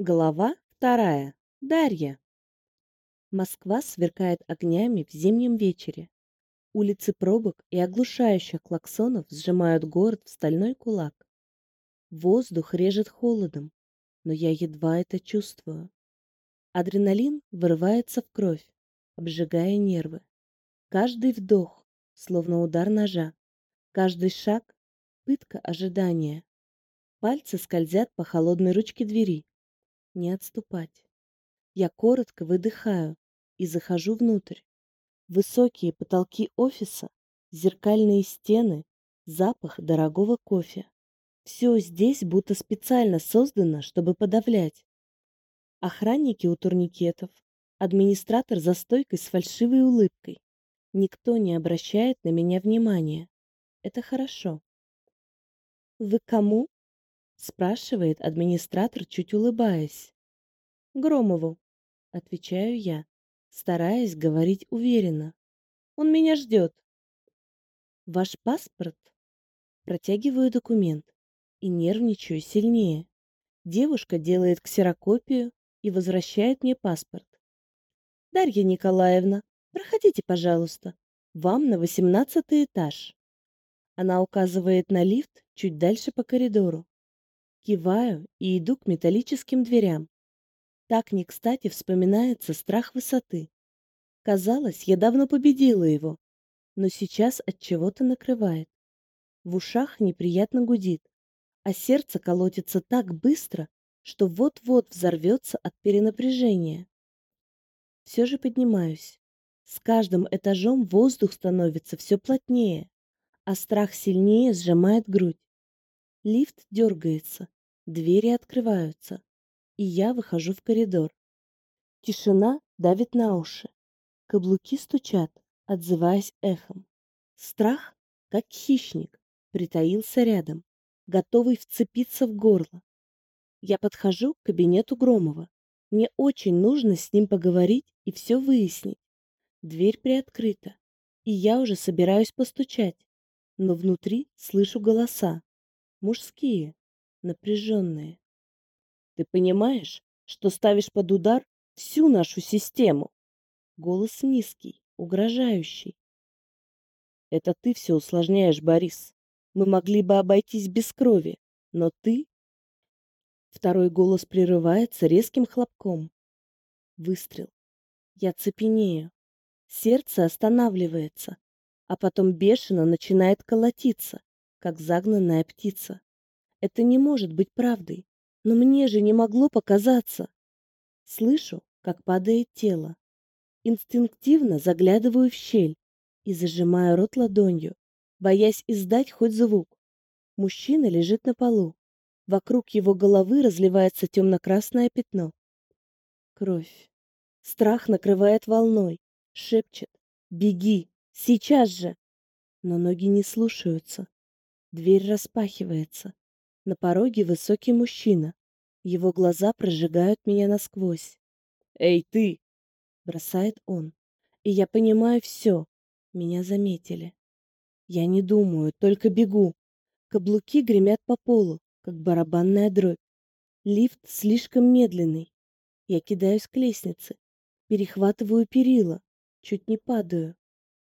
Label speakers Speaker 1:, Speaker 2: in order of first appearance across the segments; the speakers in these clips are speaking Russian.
Speaker 1: Глава вторая. Дарья. Москва сверкает огнями в зимнем вечере. Улицы пробок и оглушающих клаксонов сжимают город в стальной кулак. Воздух режет холодом, но я едва это чувствую. Адреналин вырывается в кровь, обжигая нервы. Каждый вдох, словно удар ножа. Каждый шаг — пытка ожидания. Пальцы скользят по холодной ручке двери, не отступать. Я коротко выдыхаю и захожу внутрь. Высокие потолки офиса, зеркальные стены, запах дорогого кофе. Все здесь будто специально создано, чтобы подавлять. Охранники у турникетов, администратор за стойкой с фальшивой улыбкой. Никто не обращает на меня внимания. Это хорошо. «Вы кому?» спрашивает администратор, чуть улыбаясь. Громову, отвечаю я, стараясь говорить уверенно. Он меня ждет. Ваш паспорт? Протягиваю документ и нервничаю сильнее. Девушка делает ксерокопию и возвращает мне паспорт. Дарья Николаевна, проходите, пожалуйста. Вам на восемнадцатый этаж. Она указывает на лифт чуть дальше по коридору. Киваю и иду к металлическим дверям. Так не кстати вспоминается страх высоты. Казалось, я давно победила его, но сейчас от чего-то накрывает. В ушах неприятно гудит, а сердце колотится так быстро, что вот-вот взорвется от перенапряжения. Все же поднимаюсь. С каждым этажом воздух становится все плотнее, а страх сильнее сжимает грудь. Лифт дергается, двери открываются, и я выхожу в коридор. Тишина давит на уши. Каблуки стучат, отзываясь эхом. Страх, как хищник, притаился рядом, готовый вцепиться в горло. Я подхожу к кабинету Громова. Мне очень нужно с ним поговорить и все выяснить. Дверь приоткрыта, и я уже собираюсь постучать, но внутри слышу голоса мужские, напряженные. Ты понимаешь, что ставишь под удар всю нашу систему? Голос низкий, угрожающий. Это ты все усложняешь, Борис. Мы могли бы обойтись без крови, но ты... Второй голос прерывается резким хлопком. Выстрел. Я цепенею. Сердце останавливается, а потом бешено начинает колотиться как загнанная птица. Это не может быть правдой, но мне же не могло показаться. Слышу, как падает тело. Инстинктивно заглядываю в щель и зажимаю рот ладонью, боясь издать хоть звук. Мужчина лежит на полу. Вокруг его головы разливается темно-красное пятно. Кровь. Страх накрывает волной, шепчет «Беги! Сейчас же!» Но ноги не слушаются. Дверь распахивается. На пороге высокий мужчина. Его глаза прожигают меня насквозь. «Эй, ты!» — бросает он. И я понимаю все. Меня заметили. Я не думаю, только бегу. Каблуки гремят по полу, как барабанная дробь. Лифт слишком медленный. Я кидаюсь к лестнице. Перехватываю перила. Чуть не падаю.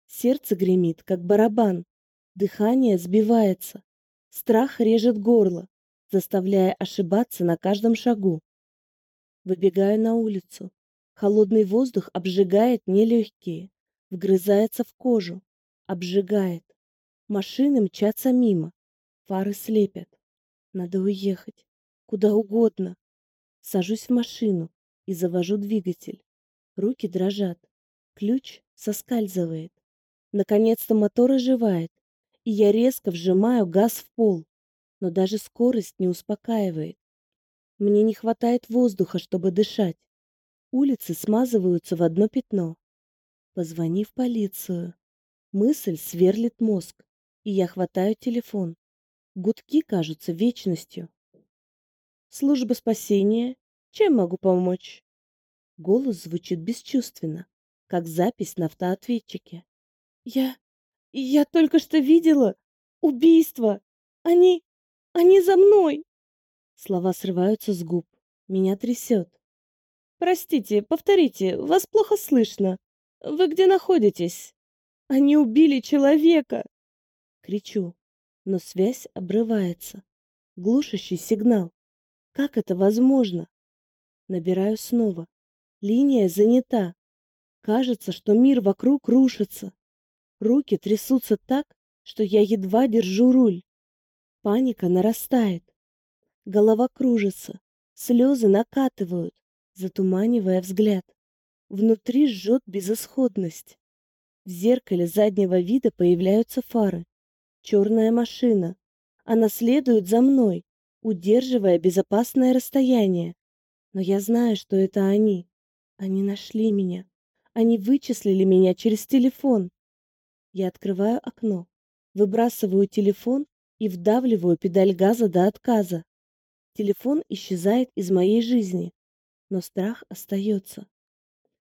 Speaker 1: Сердце гремит, как барабан. Дыхание сбивается. Страх режет горло, заставляя ошибаться на каждом шагу. Выбегаю на улицу. Холодный воздух обжигает мне легкие, вгрызается в кожу, обжигает. Машины мчатся мимо, фары слепят. Надо уехать, куда угодно. Сажусь в машину и завожу двигатель. Руки дрожат, ключ соскальзывает. Наконец-то мотор оживает, и я резко вжимаю газ в пол, но даже скорость не успокаивает. Мне не хватает воздуха, чтобы дышать. Улицы смазываются в одно пятно. Позвони в полицию. Мысль сверлит мозг, и я хватаю телефон. Гудки кажутся вечностью. Служба спасения. Чем могу помочь? Голос звучит бесчувственно, как запись на автоответчике. Я я только что видела убийство. Они... они за мной. Слова срываются с губ. Меня трясет. «Простите, повторите, вас плохо слышно. Вы где находитесь?» «Они убили человека!» Кричу, но связь обрывается. Глушащий сигнал. Как это возможно? Набираю снова. Линия занята. Кажется, что мир вокруг рушится. Руки трясутся так, что я едва держу руль. Паника нарастает. Голова кружится. Слезы накатывают, затуманивая взгляд. Внутри жжет безысходность. В зеркале заднего вида появляются фары. Черная машина. Она следует за мной, удерживая безопасное расстояние. Но я знаю, что это они. Они нашли меня. Они вычислили меня через телефон. Я открываю окно, выбрасываю телефон и вдавливаю педаль газа до отказа. Телефон исчезает из моей жизни, но страх остается.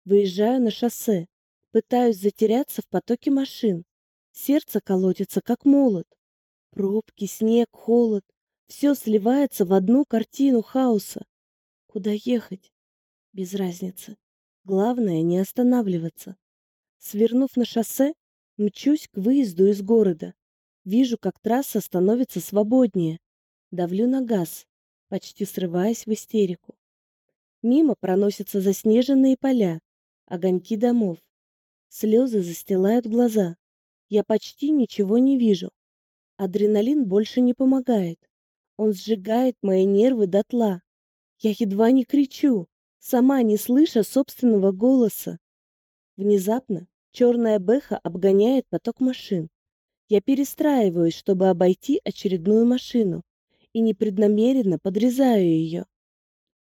Speaker 1: Выезжаю на шоссе, пытаюсь затеряться в потоке машин. Сердце колотится, как молот. Пробки, снег, холод. Все сливается в одну картину хаоса. Куда ехать? Без разницы. Главное не останавливаться. Свернув на шоссе, мчусь к выезду из города. Вижу, как трасса становится свободнее. Давлю на газ, почти срываясь в истерику. Мимо проносятся заснеженные поля, огоньки домов. Слезы застилают глаза. Я почти ничего не вижу. Адреналин больше не помогает. Он сжигает мои нервы дотла. Я едва не кричу, сама не слыша собственного голоса. Внезапно черная бэха обгоняет поток машин. Я перестраиваюсь, чтобы обойти очередную машину, и непреднамеренно подрезаю ее.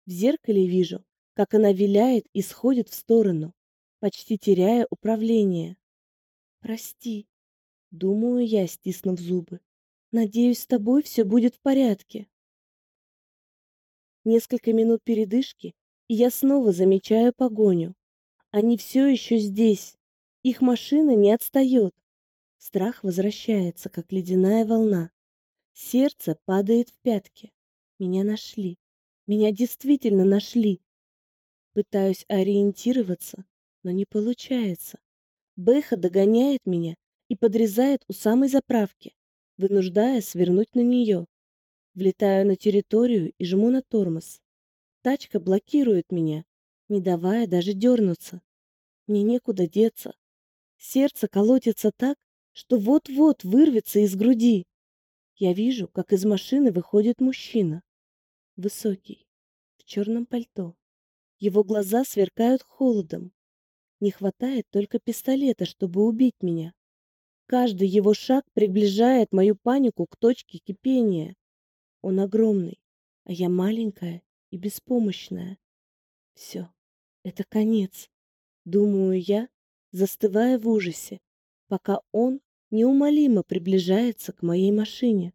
Speaker 1: В зеркале вижу, как она виляет и сходит в сторону, почти теряя управление. «Прости», — думаю я, стиснув зубы. «Надеюсь, с тобой все будет в порядке». Несколько минут передышки, и я снова замечаю погоню. Они все еще здесь. Их машина не отстает. Страх возвращается, как ледяная волна. Сердце падает в пятки. Меня нашли. Меня действительно нашли. Пытаюсь ориентироваться, но не получается. Бэха догоняет меня и подрезает у самой заправки, вынуждая свернуть на нее. Влетаю на территорию и жму на тормоз. Тачка блокирует меня, не давая даже дернуться. Мне некуда деться. Сердце колотится так, что вот-вот вырвется из груди. Я вижу, как из машины выходит мужчина. Высокий, в черном пальто. Его глаза сверкают холодом. Не хватает только пистолета, чтобы убить меня. Каждый его шаг приближает мою панику к точке кипения. Он огромный, а я маленькая и беспомощная. Все, это конец, думаю я, застывая в ужасе, пока он неумолимо приближается к моей машине.